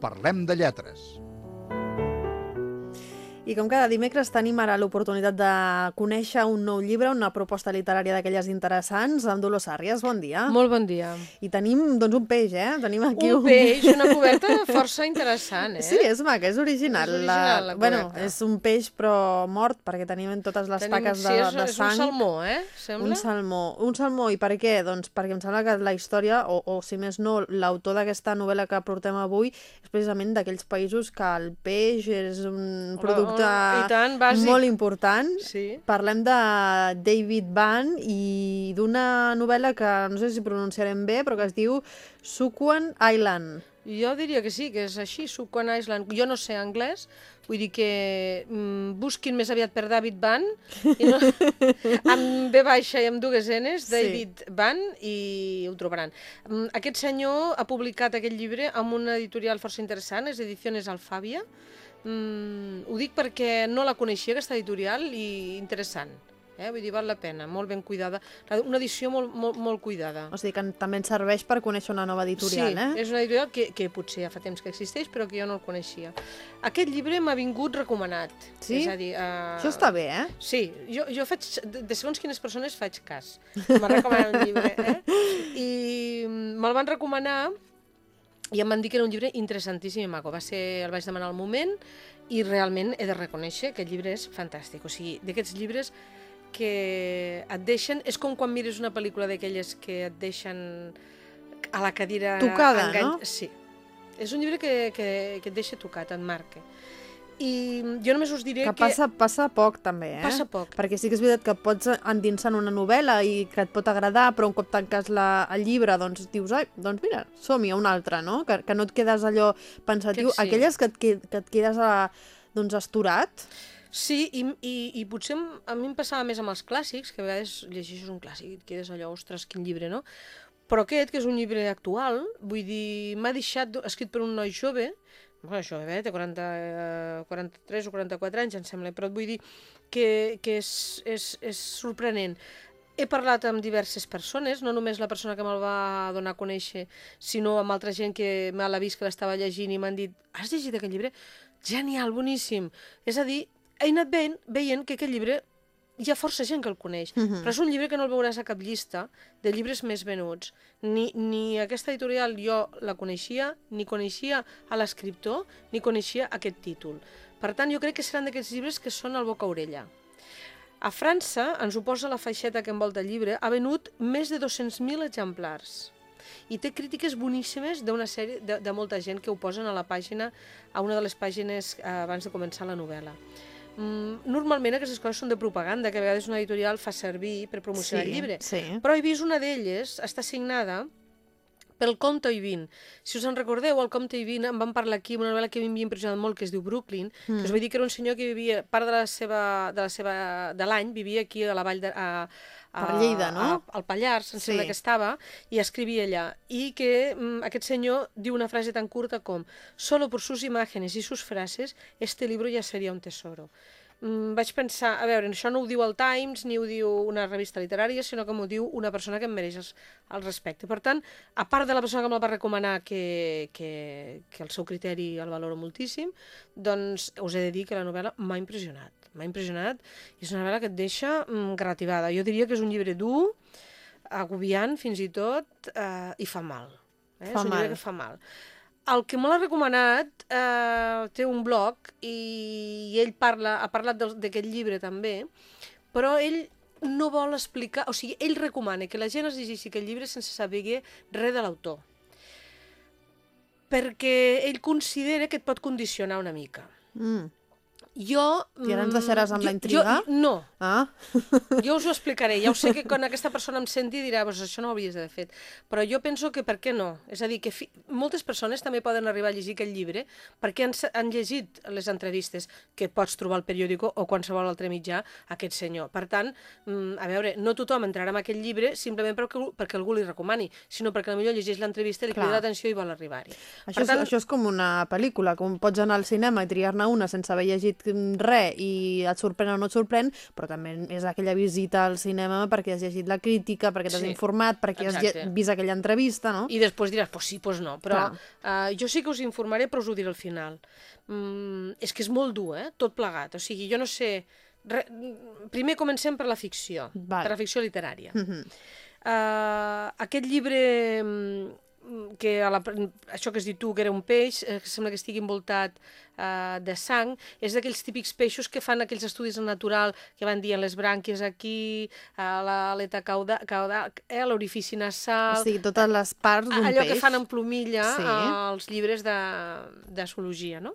Parlem de lletres. I com cada dimecres tenim ara l'oportunitat de conèixer un nou llibre, una proposta literària d'aquelles interessants, amb Dolors Àrries. Bon dia. Molt bon dia. I tenim, doncs, un peix, eh? Tenim aquí un, un... peix, una coberta força interessant, eh? Sí, és maca, és original. És original, la, la bueno, és un peix, però mort, perquè tenim totes les tenim, taques sí, de, és, de sang. És un salmó, eh? Sembla? Un salmó. Un salmó. I per què? Doncs perquè em sembla que la història, o, o si més no, l'autor d'aquesta novel·la que portem avui, és precisament d'aquells països que el peix és un producte... I tant, bàsic. molt important. Sí. Parlem de David Van i d'una novel·la que no sé si pronunciarem bé, però que es diu Suquan Island. Jo diria que sí, que és així, Suquan Island. Jo no sé anglès, vull dir que mm, busquin més aviat per David Van, i no, amb B baixa i amb dues N's, David sí. Van, i ho trobaran. Mm, aquest senyor ha publicat aquest llibre amb una editorial força interessant, és Ediciones Alfàbia, Mm, ho dic perquè no la coneixia, aquesta editorial, i interessant. Eh? Vull dir, val la pena, molt ben cuidada. Una edició molt, molt, molt cuidada. O sigui que també ens serveix per conèixer una nova editorial, sí, eh? és una editorial que, que potser ja fa temps que existeix, però que jo no el coneixia. Aquest llibre m'ha vingut recomanat. Sí? És a dir, uh... Això està bé, eh? Sí, jo, jo faig, de, segons quines persones faig cas. M'ha recomanat un llibre, eh? I me'l van recomanar i em van dir que era un llibre interessantíssim i maco. Va ser, el vaig demanar al moment i realment he de reconèixer que el llibre és fantàstic. O sigui, d'aquests llibres que et deixen... És com quan mires una pel·lícula d'aquelles que et deixen a la cadira... Tocada, engany... no? Sí. És un llibre que, que, que et deixa tocat, et marca. I jo només us diré que... que... Passa, passa poc, també, eh? Passa poc. Perquè sí que és veritat que pots endinsar en una novel·la i que et pot agradar, però un cop tanques la, el llibre, doncs dius, ai, doncs mira, som-hi a una altra, no? Que, que no et quedes allò pensatiu. Que sí. Aquelles que et, que, et quedes a, doncs asturat... Sí, i, i, i potser a mi em passava més amb els clàssics, que a vegades llegeixes un clàssic i et quedes allò, ostres, quin llibre, no? Però aquest, que és un llibre actual, vull dir, m'ha deixat, escrit per un noi jove, bueno, això, eh, té 40, eh, 43 o 44 anys, em sembla, però et vull dir que, que és, és, és sorprenent. He parlat amb diverses persones, no només la persona que me'l va donar a conèixer, sinó amb altra gent que me l'ha vist que l'estava llegint i m'han dit has llegit aquest llibre? Genial, boníssim. És a dir, he anat veient, veient que aquest llibre hi ha força gent que el coneix, uh -huh. però és un llibre que no el veuràs a cap llista de llibres més venuts. Ni, ni aquesta editorial jo la coneixia, ni coneixia a l'escriptor, ni coneixia aquest títol. Per tant, jo crec que seran d'aquests llibres que són al boca-orella. A França, ens ho posa la feixeta que envolta el llibre, ha venut més de 200.000 exemplars i té crítiques boníssimes d'una sèrie de, de molta gent que ho posen a la pàgina, a una de les pàgines eh, abans de començar la novel·la. Mm, normalment aquestes coses són de propaganda, que a vegades una editorial fa servir per promocionar sí, el llibre. Sí. Però he vist una d'elles, està signada pel Comte Oivin. Si us en recordeu, el Comte Oivin em van parlar aquí una novel·la que m'havia impressionat molt, que es diu Brooklyn, mm. que us vaig dir que era un senyor que vivia, part de la seva, de la seva, de l'any, vivia aquí a la vall de, a, per Lleida, no? A, al Pallars, em sí. sembla que estava, i escrivia allà. I que mm, aquest senyor diu una frase tan curta com «Solo por sus imágenes y sus frases, este libro ya sería un tesoro». Mm, vaig pensar, a veure, això no ho diu el Times ni ho diu una revista literària, sinó que m'ho diu una persona que em mereix el, el respecte. Per tant, a part de la persona que me'l va recomanar que, que, que el seu criteri el valoro moltíssim, doncs us he de dir que la novel·la m'ha impressionat. M'ha impressionat i és una novel·la que et deixa mm, grativada. Jo diria que és un llibre dur, agobiant fins i tot, eh, i fa mal. Eh? Fa és un mal. llibre que fa mal. El que me l'ha recomanat eh, té un blog i, i ell parla, ha parlat d'aquest llibre també, però ell no vol explicar, o sigui, ell recomana que la gent es llegeixi aquest llibre sense saber res de l'autor. Perquè ell considera que et pot condicionar una mica. Mm. Jo... I ara ens deixaràs amb jo, la intriga? Jo, no. Ah. Jo us ho explicaré. Ja ho sé que quan aquesta persona em senti dirà pues això no ho havies d'haver fet. Però jo penso que per què no? És a dir, que fi... moltes persones també poden arribar a llegir aquest llibre perquè han, han llegit les entrevistes que pots trobar al periòdico o qualsevol altre mitjà a aquest senyor. Per tant, mm, a veure, no tothom entrarà en aquest llibre simplement perquè, perquè algú li recomani, sinó perquè potser llegeix l'entrevista, li crida l'atenció i vol arribar-hi. Això, tant... això és com una pel·lícula, com pots anar al cinema i triar-ne una sense haver llegit res i et sorprèn o no et sorprèn, però també és aquella visita al cinema perquè has llegit la crítica, perquè t'has Sí, informat, perquè has exacte. lle- vist aquella entrevista, no? I després diràs, pues sí, pues no. Però Clar. uh, jo sí que us informaré, però us ho diré al final. Mm, és que és molt dur, eh? Tot plegat. O sigui, jo no sé... Re... Primer comencem per la ficció, Vale. per la ficció literària. Mhm. Uh, aquest llibre mm, que a la, això que has dit tu, que era un peix, eh, que sembla que estigui envoltat uh, de sang, és d'aquells típics peixos que fan aquells estudis natural que van dient les brànquies aquí, a l'aleta caudal, caudal eh, l'orifici O nasal... sigui, totes les parts d'un allò peix. que fan en plomilla Sí. als llibres de, de zoologia, no?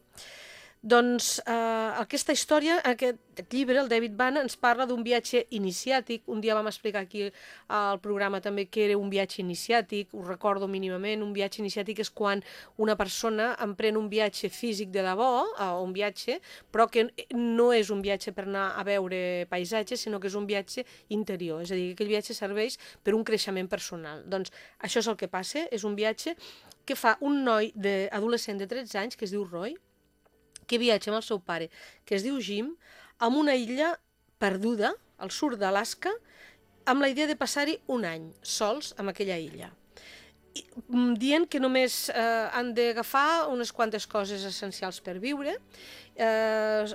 Doncs eh, aquesta història, aquest llibre, el David Bana, ens parla d'un viatge iniciàtic. Un dia vam explicar aquí al programa també que era un viatge iniciàtic, ho recordo mínimament. Un viatge iniciàtic és quan una persona emprèn un viatge físic de debò, eh, un viatge, però que no és un viatge per anar a veure paisatges, sinó que és un viatge interior. És a dir, que aquell viatge serveix per un creixement personal. Doncs això és el que passa, és un viatge que fa un noi de, adolescent de 13 anys, que es diu Roy, que viatja amb el seu pare, que es diu Jim, a una illa perduda, al sud d'Alaska, amb la idea de passar-hi un any, sols, amb aquella illa. I, mm, dient que només eh, han d'agafar unes quantes coses essencials per viure. Eh,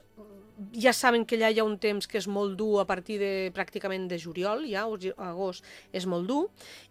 ja saben que allà hi ha un temps que és molt dur a partir de pràcticament de juliol, ja, o agost, és molt dur,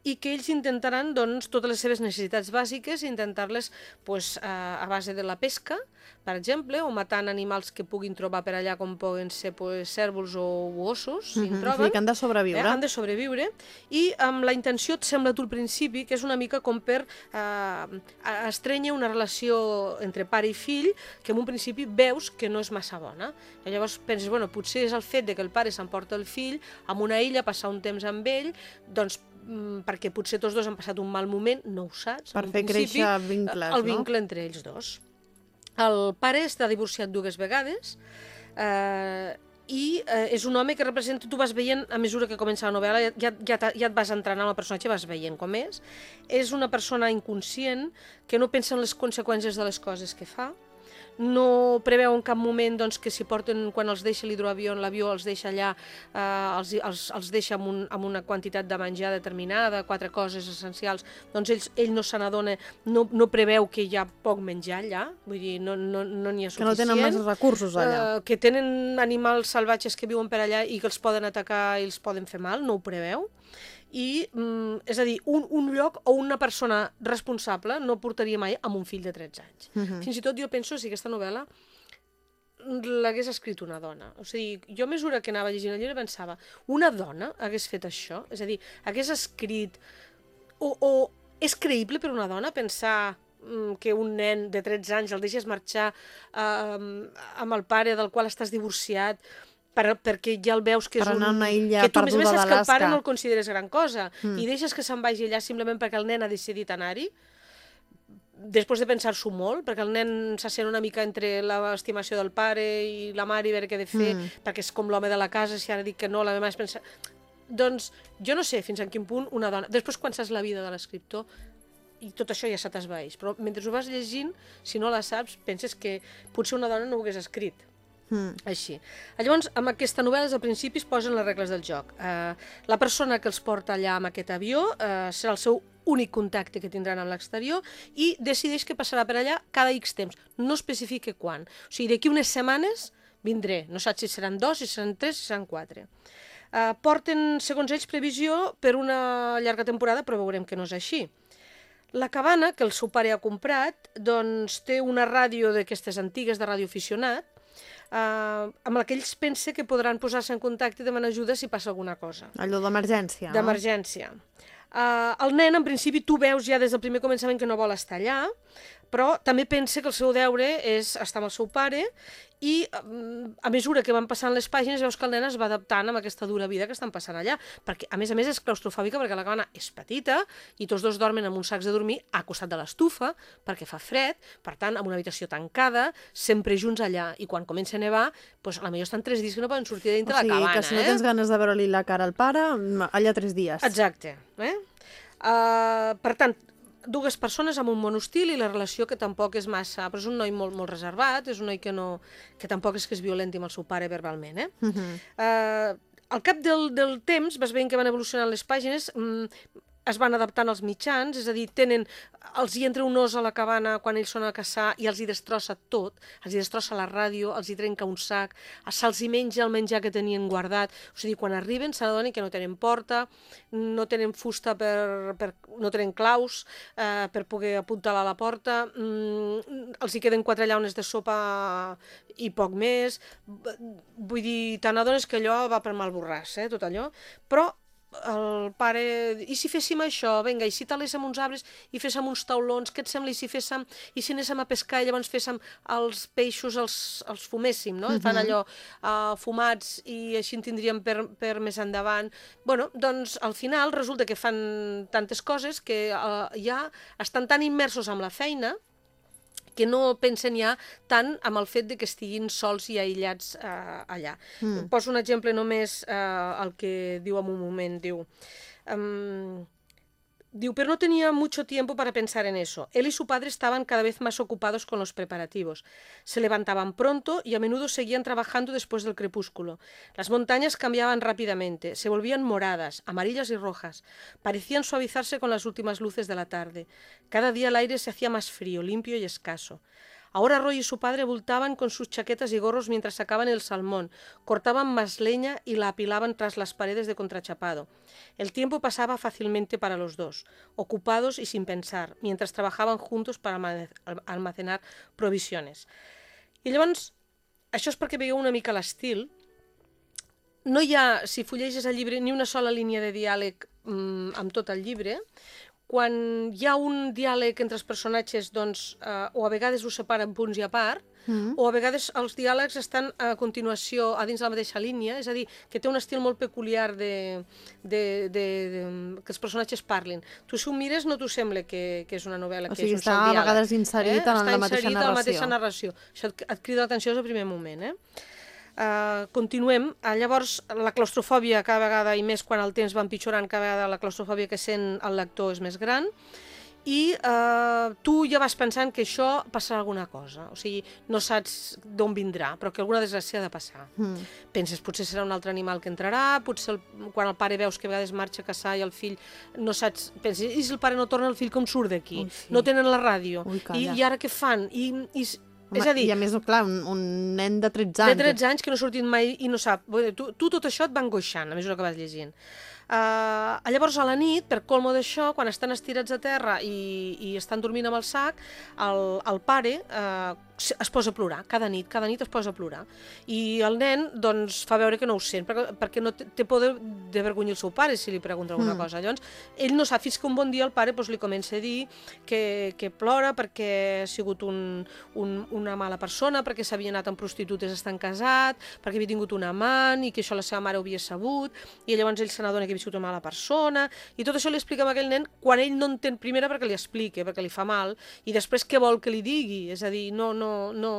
i que ells intentaran doncs, totes les seves necessitats bàsiques, intentar-les pues, a, a base de la pesca, per exemple, o matant animals que puguin trobar per allà, com poden ser pues, cèrvols o ossos, si en Mhm, o troben. sigui que han de sobreviure. Eh, han de sobreviure i amb la intenció, et sembla tu al principi, que és una mica com per eh, estrènyer una relació entre pare i fill que en un principi veus que no és massa bona. I llavors penses, bueno, potser és el fet de que el pare s'emporta el fill a una illa, passar un temps amb ell, doncs mm, perquè potser tots dos han passat un mal moment, no ho saps. Per fer principi, créixer vincles, el no? vincle entre ells dos. El pare està divorciat dues vegades eh, i eh, és un home que representa, tu vas veient a mesura que comença la novel·la, ja, ja, ja, et vas entrenant en el personatge, vas veient com és. És una persona inconscient que no pensa en les conseqüències de les coses que fa, no preveu en cap moment doncs, que si porten, quan els deixa l'hidroavió, l'avió els deixa allà, eh, els, els, els deixa amb, un, amb una quantitat de menjar determinada, quatre coses essencials, doncs ells, ell no se n'adona, no, no preveu que hi ha poc menjar allà, vull dir, no n'hi no, no ha Que no suficient. tenen massa recursos allà. Eh, que tenen animals salvatges que viuen per allà i que els poden atacar i els poden fer mal, no ho preveu. I, mm, és a dir, un, un lloc o una persona responsable no portaria mai amb un fill de 13 anys. Mhm. Fins i tot jo penso si aquesta novel·la l'hagués escrit una dona. O sigui, jo a mesura que anava llegint el llibre pensava, una dona hagués fet això? És a dir, hagués escrit... O, o és creïble per una dona pensar mm, que un nen de 13 anys el deixes marxar eh, amb el pare del qual estàs divorciat per, perquè ja el veus que és un... una illa que tu, més més, que el pare no el consideres gran cosa. Mm. i deixes que se'n vagi allà simplement perquè el nen ha decidit anar-hi? Després de pensar-s'ho molt, perquè el nen se sent una mica entre l'estimació del pare i la mare i veure què ha de fer, Mm. perquè és com l'home de la casa, si ara dic que no, la meva mare es pensa... Doncs jo no sé fins a quin punt una dona... Després quan saps la vida de l'escriptor, i tot això ja se t'esvaeix, però mentre ho vas llegint, si no la saps, penses que potser una dona no ho hagués escrit Mm. així. Llavors, amb aquesta novel·la, al principi es posen les regles del joc. Eh, la persona que els porta allà amb aquest avió eh, serà el seu únic contacte que tindran amb l'exterior i decideix que passarà per allà cada X temps. No especifica quan. O sigui, d'aquí unes setmanes vindré. No saps si seran dos, si seran tres, si seran quatre. Eh, porten, segons ells, previsió per una llarga temporada, però veurem que no és així. La cabana, que el seu pare ha comprat, doncs té una ràdio d'aquestes antigues de radioaficionat, eh, amb la que ells pensa que podran posar-se en contacte i demanar ajuda si passa alguna cosa Allò d'emergència, no? d'emergència. Uh, el nen, en principi, tu veus ja des del primer començament que no vol estar allà, però també pensa que el seu deure és estar amb el seu pare i um, a mesura que van passant les pàgines veus que el nen es va adaptant amb aquesta dura vida que estan passant allà, perquè a més a més és claustrofòbica perquè la cabana és petita i tots dos dormen amb uns sacs de dormir a costat de l'estufa perquè fa fred, per tant, amb una habitació tancada, sempre junts allà, i quan comença a nevar, doncs, a la millor estan tres dies que no poden sortir de O dintre sigui, la cabana, que si no eh? tens ganes de veure-li la cara al pare, mm, allà tres dies. Exacte. Eh? Uh, per tant, dues persones amb un monostil i la relació que tampoc és massa... Però és un noi molt, molt reservat, és un noi que, no, que tampoc és que es violenti amb el seu pare verbalment, eh? Uh -huh. uh, al cap del, del temps vas veient que van evolucionant les pàgines, mm, es van adaptant als mitjans, és a dir, tenen, els hi entra un os a la cabana quan ells són a caçar i els hi destrossa tot, els hi destrossa la ràdio, els hi trenca un sac, se'ls hi menja el menjar que tenien guardat, o sigui, quan arriben s'adonen que no tenen porta, no tenen fusta per, per no tenen claus eh, per poder apuntalar a la porta, mm, els hi queden quatre llaunes de sopa i poc més, vull dir, t'adones que allò va per mal borràs, eh, tot allò, però el pare, i si féssim això, vinga, i si taléssim uns arbres i féssim uns taulons, què et sembla, i si féssim, i si anéssim a pescar i llavors féssim els peixos, els, els fuméssim, no? Uh -huh. Fan allò uh, fumats i així en tindríem per, per més endavant. bueno, doncs al final resulta que fan tantes coses que uh, ja estan tan immersos amb la feina que no pensen ja tant amb el fet de que estiguin sols i aïllats eh, allà. Mm. Poso un exemple només eh, el que diu en un moment, diu... Um, Diu, pero no tenía mucho tiempo para pensar en eso. Él y su padre estaban cada vez más ocupados con los preparativos. Se levantaban pronto y a menudo seguían trabajando después del crepúsculo. Las montañas cambiaban rápidamente, se volvían moradas, amarillas y rojas. Parecían suavizarse con las últimas luces de la tarde. Cada día el aire se hacía más frío, limpio y escaso. Ahora Roy y su padre bultaban con sus chaquetas y gorros mientras sacaban el salmón, cortaban más leña y la apilaban tras las paredes de contrachapado. El tiempo pasaba fácilmente para los dos, ocupados y sin pensar, mientras trabajaban juntos para almacenar provisiones. I llavors, això és perquè veieu una mica l'estil. No hi ha, si fullegis el llibre, ni una sola línia de diàleg mmm, amb tot el llibre, quan hi ha un diàleg entre els personatges, doncs, eh, o a vegades ho separen punts i a part, mm -hmm. o a vegades els diàlegs estan a continuació a dins la mateixa línia, és a dir, que té un estil molt peculiar de, de, de, de que els personatges parlin. Tu si ho mires no t'ho sembla que, que és una novel·la, o que sigui, és un està sol diàleg. a vegades inserit eh? en està la mateixa inserit narració. en la mateixa narració. Això et, et crida l'atenció del primer moment, eh? Uh, continuem. Uh, llavors, la claustrofòbia cada vegada, i més quan el temps va empitjorant, cada vegada la claustrofòbia que sent el lector és més gran, i uh, tu ja vas pensant que això passarà alguna cosa. O sigui, no saps d'on vindrà, però que alguna desgràcia ha de passar. Mm. Penses, potser serà un altre animal que entrarà, potser el, quan el pare veus que a vegades marxa a caçar i el fill no saps... Penses, i si el pare no torna, el fill com surt d'aquí? Sí. No tenen la ràdio. Ui, I, I ara què fan? I, i Home, és a dir... I a més, clar, un, un nen de 13 anys. De 13 anys que no ha sortit mai i no sap. Tu, tu tot això et va angoixant a mesura que vas llegint. Uh, llavors, a la nit, per colmo d'això, quan estan estirats a terra i, i estan dormint amb el sac, el, el pare uh, es posa a plorar, cada nit, cada nit es posa a plorar. I el nen, doncs, fa veure que no ho sent, perquè, perquè no té, por de, de vergonyir el seu pare si li pregunta alguna mm. cosa. Llavors, ell no sap, fins que un bon dia el pare doncs, li comença a dir que, que plora perquè ha sigut un, un, una mala persona, perquè s'havia anat amb prostitutes estan casat, perquè havia tingut un amant i que això la seva mare ho havia sabut, i llavors ell se n'adona que havia sigut una mala persona, i tot això li explica a aquell nen quan ell no entén primera perquè li explica, perquè li fa mal, i després què vol que li digui, és a dir, no, no, no...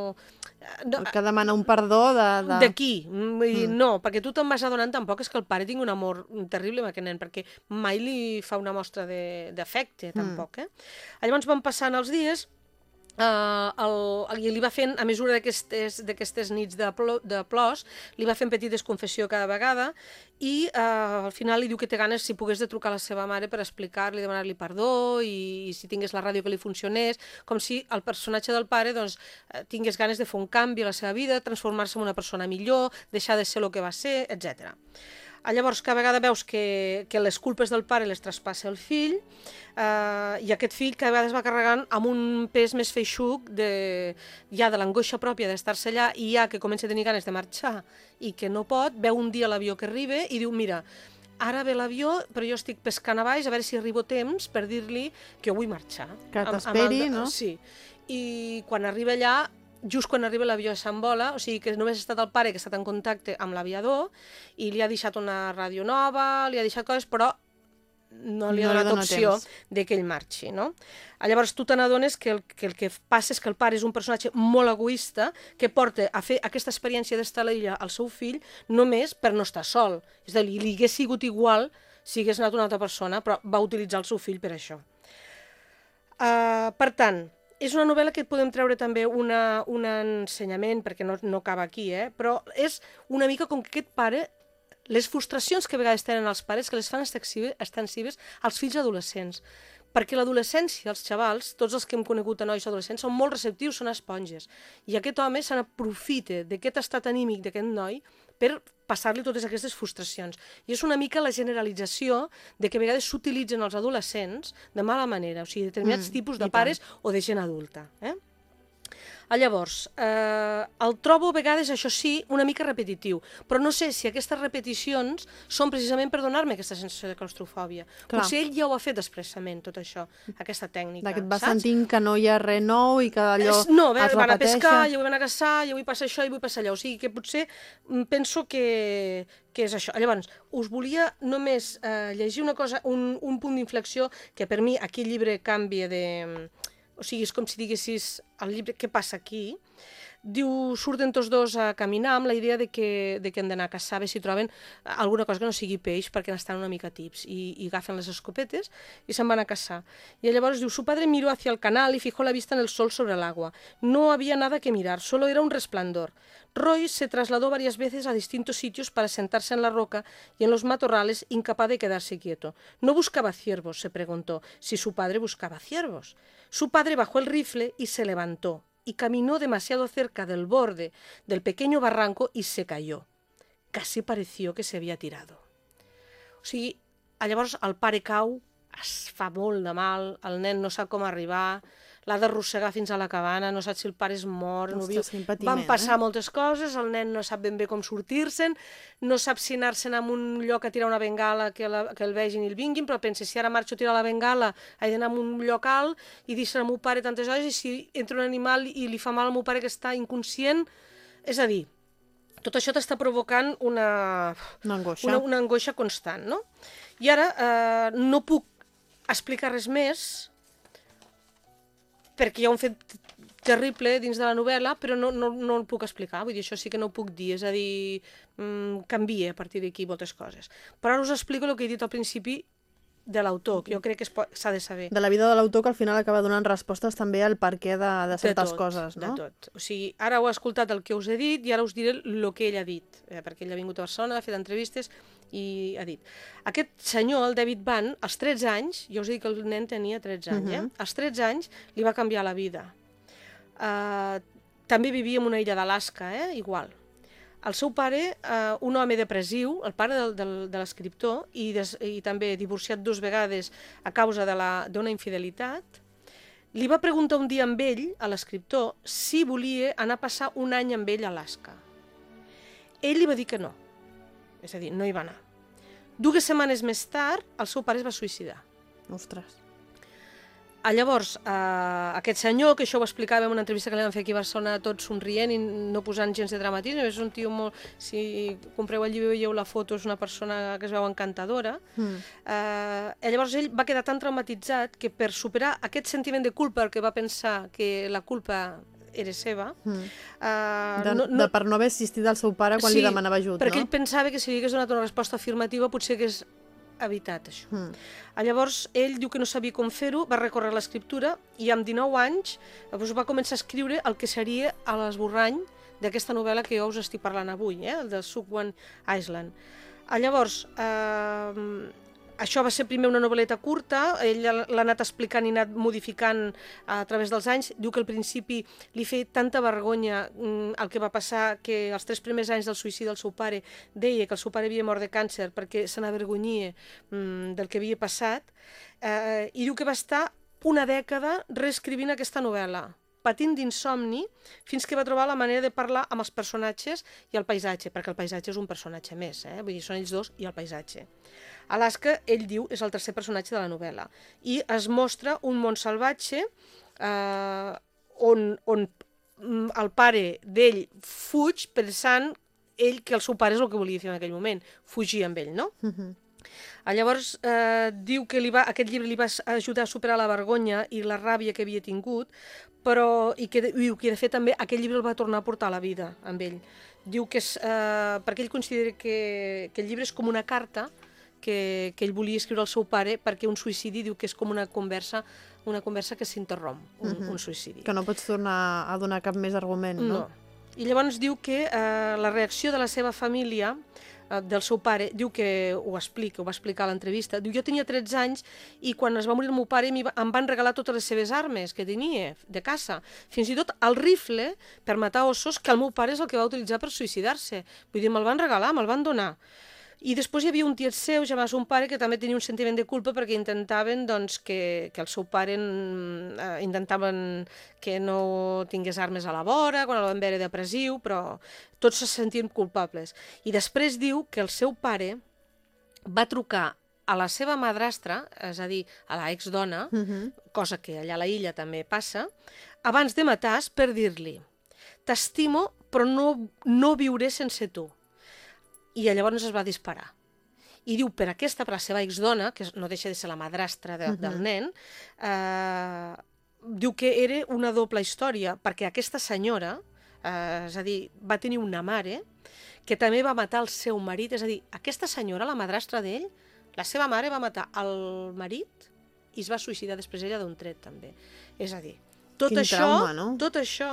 no, no que demana un perdó de... de... De qui? Mm. No, perquè tu te'n vas adonant tampoc és que el pare tingui un amor terrible amb aquest nen, perquè mai li fa una mostra d'afecte, mm. tampoc, eh? Llavors van passant els dies Uh, el, el, li va fent, a mesura d'aquestes nits de, plo, de plors, li va fent petites confessió cada vegada i uh, al final li diu que té ganes si pogués de trucar a la seva mare per explicar-li, demanar-li perdó i, i si tingués la ràdio que li funcionés, com si el personatge del pare doncs, uh, tingués ganes de fer un canvi a la seva vida, transformar-se en una persona millor, deixar de ser el que va ser, etc. Ah, llavors, cada vegada veus que, que les culpes del pare les traspassa el fill eh, i aquest fill cada vegada es va carregant amb un pes més feixuc de, ja de l'angoixa pròpia d'estar-se allà i ja que comença a tenir ganes de marxar i que no pot, veu un dia l'avió que arriba i diu, mira, ara ve l'avió, però jo estic pescant a baix, a veure si arribo temps per dir-li que vull marxar. Que t'esperi, no? Sí. I quan arriba allà just quan arriba l'avió s'envola, o sigui que només ha estat el pare que ha estat en contacte amb l'aviador i li ha deixat una ràdio nova, li ha deixat coses, però no li ha donat no opció temps. de que ell marxi, no? Llavors tu te n'adones que, el, que el que passa és que el pare és un personatge molt egoista que porta a fer aquesta experiència d'estar a l'illa al seu fill només per no estar sol. És a dir, li hagués sigut igual si hagués anat una altra persona, però va utilitzar el seu fill per això. Uh, per tant, és una novel·la que podem treure també una, un ensenyament, perquè no, no acaba aquí, eh? però és una mica com que aquest pare les frustracions que a vegades tenen els pares que les fan extensives als fills adolescents. Perquè l'adolescència, els xavals, tots els que hem conegut a nois adolescents, són molt receptius, són esponges. I aquest home se n'aprofita d'aquest estat anímic d'aquest noi per passar-li totes aquestes frustracions. I és una mica la generalització de que a vegades s'utilitzen els adolescents de mala manera, o sigui, determinats mm, tipus de pares tant. o de gent adulta. Eh? Ah, llavors, eh, el trobo a vegades, això sí, una mica repetitiu, però no sé si aquestes repeticions són precisament per donar-me aquesta sensació de claustrofòbia. Clar. Potser ell ja ho ha fet expressament, tot això, aquesta tècnica. Que et vas sentint que no hi ha res nou i que allò es, no, es van a pescar, jo vull anar a caçar, jo vull passar això i vull passar allò. O sigui que potser mm, penso que, que és això. Llavors, us volia només eh, llegir una cosa, un, un punt d'inflexió que per mi aquí el llibre canvia de o sigui, és com si diguessis al llibre què passa aquí, diu, surten tots dos a caminar amb la idea de que, de que han d'anar a caçar, si troben alguna cosa que no sigui peix, perquè estan una mica tips, i, i agafen les escopetes i se'n van a caçar. I llavors diu, su padre miró hacia el canal y fijó la vista en el sol sobre el agua. No había nada que mirar, solo era un resplandor. Roy se trasladó varias veces a distintos sitios para sentarse en la roca y en los matorrales, incapaz de quedarse quieto. ¿No buscaba ciervos? se preguntó, si su padre buscaba ciervos. Su padre bajó el rifle y se levantó, y caminó demasiado cerca del borde del pequeño barranco y se cayó. Casi pareció que se había tirado. O sigui, llavors el pare cau, es mal, el nen no sap com arribar, l'ha d'arrossegar fins a la cabana, no sap si el pare és mort, no viu. Van passar eh? moltes coses, el nen no sap ben bé com sortir-se'n, no sap si anar-se'n a un lloc a tirar una bengala que, la, que el vegin i el vinguin, però pensa, si ara marxo a tirar la bengala, he d'anar a un lloc alt i dir-se al meu pare tantes hores, i si entra un animal i li fa mal al meu pare que està inconscient, és a dir, tot això t'està provocant una, una, angoixa. una, una angoixa constant, no? I ara eh, no puc explicar res més, perquè hi ha un fet terrible dins de la novel·la, però no, no, no el puc explicar, vull dir, això sí que no ho puc dir, és a dir, mmm, canvia a partir d'aquí moltes coses. Però ara us explico el que he dit al principi de l'autor, que jo crec que s'ha de saber. De la vida de l'autor que al final acaba donant respostes també al per què de, de certes de tot, coses, no? De tot. O sigui, ara heu escoltat el que us he dit i ara us diré el que ell ha dit, eh, perquè ell ha vingut a Barcelona, ha fet entrevistes i ha dit. Aquest senyor, el David Van, als 13 anys, jo us he dit que el nen tenia 13 anys, uh -huh. eh? Mhm. als 13 anys li va canviar la vida. Uh, també vivia en una illa d'Alaska, eh? igual el seu pare, eh, un home depressiu, el pare del, del, de l'escriptor, i, i també divorciat dues vegades a causa d'una infidelitat, li va preguntar un dia amb ell, a l'escriptor, si volia anar a passar un any amb ell a Alaska. Ell li va dir que no, és a dir, no hi va anar. Dues setmanes més tard, el seu pare es va suïcidar. Ostres. Ah, llavors, eh, aquest senyor, que això ho explicava en una entrevista que li vam fer aquí a Barcelona, tot somrient i no posant gens de dramatisme, és un tio molt... Si compreu el llibre i veieu la foto, és una persona que es veu encantadora. Mm. Eh, llavors ell va quedar tan traumatitzat que per superar aquest sentiment de culpa, que va pensar que la culpa era seva. Mm. Uh, de, no, no, de per no haver assistit al seu pare quan sí, li demanava ajut, perquè no? ell pensava que si li hagués donat una resposta afirmativa potser hagués evitat això. Mm. Llavors, ell diu que no sabia com fer-ho, va recórrer l'escriptura i amb 19 anys doncs, va començar a escriure el que seria a l'esborrany d'aquesta novel·la que jo us estic parlant avui, eh, el de Sukwan Island. Llavors, eh, això va ser primer una novel·leta curta, ell l'ha anat explicant i anat modificant a través dels anys. Diu que al principi li feia tanta vergonya mm, el que va passar que els tres primers anys del suïcidi del seu pare deia que el seu pare havia mort de càncer perquè se n'avergonyia mm, del que havia passat eh, i diu que va estar una dècada reescrivint aquesta novel·la patint d'insomni fins que va trobar la manera de parlar amb els personatges i el paisatge, perquè el paisatge és un personatge més, eh? vull dir, són ells dos i el paisatge. Alaska, ell diu, és el tercer personatge de la novel·la, i es mostra un món salvatge eh, on, on mm, el pare d'ell fuig pensant ell que el seu pare és el que volia fer en aquell moment, fugir amb ell, no? Uh -huh. Llavors, eh, diu que li va, aquest llibre li va ajudar a superar la vergonya i la ràbia que havia tingut, però, i que, diu que de fet també aquest llibre el va tornar a portar a la vida amb ell. Diu que és, eh, perquè ell considera que, que el llibre és com una carta que, que ell volia escriure al seu pare perquè un suïcidi diu que és com una conversa una conversa que s'interromp, un, uh -huh. un suïcidi. Que no pots tornar a donar cap més argument, no? No. I llavors diu que eh, la reacció de la seva família del seu pare, diu que ho explica, ho va explicar a l'entrevista, diu jo tenia 13 anys i quan es va morir el meu pare em van regalar totes les seves armes que tenia de caça, fins i tot el rifle per matar ossos que el meu pare és el que va utilitzar per suïcidar-se. Vull dir, me'l van regalar, me'l van donar. I després hi havia un tiet seu, ja un pare, que també tenia un sentiment de culpa perquè intentaven doncs, que, que el seu pare eh, intentaven que no tingués armes a la vora, quan el van veure depressiu, però tots se sentien culpables. I després diu que el seu pare va trucar a la seva madrastra, és a dir, a la exdona, uh Mhm. -huh. cosa que allà a la illa també passa, abans de matar per dir-li t'estimo però no, no viuré sense tu i llavors es va disparar. I diu, per aquesta, per la seva exdona, que no deixa de ser la madrastra de, uh -huh. del nen, eh, diu que era una doble història, perquè aquesta senyora, eh, és a dir, va tenir una mare que també va matar el seu marit, és a dir, aquesta senyora, la madrastra d'ell, la seva mare va matar el marit i es va suïcidar després ella d'un tret, també. És a dir, tot Quin això, trauma, no? tot això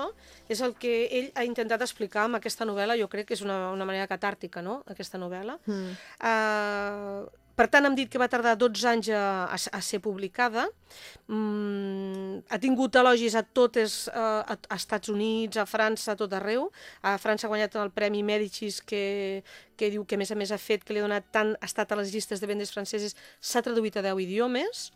és el que ell ha intentat explicar amb aquesta novel·la, jo crec que és una, una manera catàrtica, no?, aquesta novel·la. Mm. Uh, per tant, hem dit que va tardar 12 anys a, a, a ser publicada. Mm, ha tingut elogis a totes, uh, a, a Estats Units, a França, a tot arreu. A França ha guanyat el Premi Mèdicis, que, que diu que a més a més ha fet que li ha donat tant, ha estat a les llistes de vendes franceses, s'ha traduït a 10 idiomes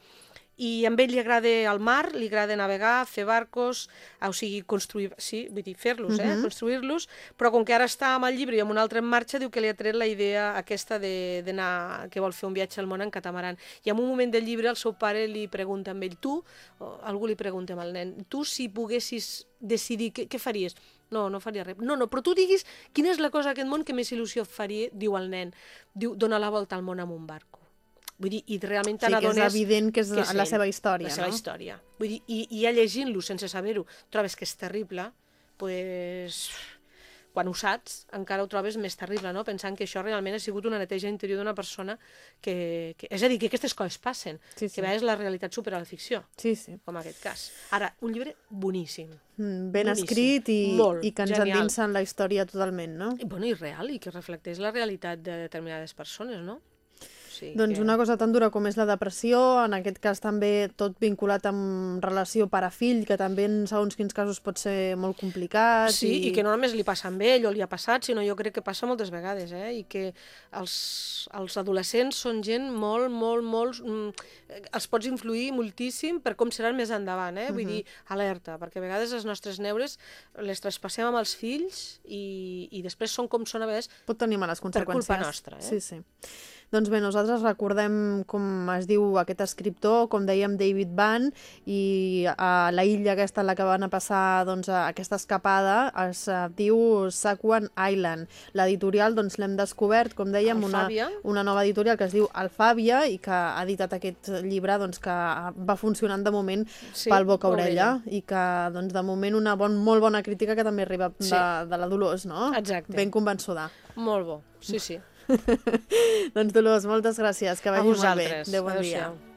i a ell li agrada el mar, li agrada navegar, fer barcos, o sigui, construir, sí, vull dir, fer-los, eh, Mhm. uh -huh. construir-los, però com que ara està amb el llibre i amb un altre en marxa, diu que li ha tret la idea aquesta de- d'anar, que vol fer un viatge al món en catamaran. I en un moment del llibre el seu pare li pregunta amb ell, tu, o algú li pregunta amb el nen, tu si poguessis decidir, què, què faries? No, no faria res. No, no, però tu diguis quina és la cosa d'aquest món que més il·lusió faria, diu el nen. Diu, donar la volta al món amb un barco. Vull dir, i realment Sí, que és evident que és, que és la ell, seva història, la seva no? història. Vull dir, i, i ja llegint-lo sense saber-ho, trobes que és terrible, pues, quan ho saps, encara ho trobes més terrible, no? pensant que això realment ha sigut una neteja interior d'una persona que, que... És a dir, que aquestes coses passen, Sí, sí. que vegades la realitat supera la ficció, Sí, sí. com aquest cas. Ara, un llibre boníssim. Mm, Ben Boníssim. escrit i, Molt, i que ens genial. endinsa en la història totalment, no? I, bueno, i real, i que reflecteix la realitat de determinades persones, no? Sigui Doncs que... una cosa tan dura com és la depressió, en aquest cas també tot vinculat amb relació pare-fill, que també en segons quins casos pot ser molt complicat. Sí, i... i que no només li passa amb ell o li ha passat, sinó jo crec que passa moltes vegades, eh? i que els, els adolescents són gent molt, molt, molt... Mm, els pots influir moltíssim per com seran més endavant, eh? Vull dir, alerta, perquè a vegades les nostres neures les traspassem amb els fills i, i després són com són a vegades Pot tenir males per conseqüències. culpa nostra. Eh? Sí, sí. Doncs bé, nosaltres recordem com es diu aquest escriptor, com dèiem David Van, i a la illa aquesta en la que van a passar doncs, a aquesta escapada es uh, diu Sakwan Island. L'editorial doncs, l'hem descobert, com dèiem, una, Alfàbia. una nova editorial que es diu Alfàbia i que ha editat aquest llibre doncs, que va funcionant de moment Sí, pel boca-orella boca-orella. i que doncs, de moment una bon, molt bona crítica que també arriba Sí. de, de la Dolors, no? Exacte. Ben convençuda. Molt bo, sí, sí. Doncs Dolors, moltes gràcies, que vagi molt bé. Adéu, bon dia. Adéu-siau.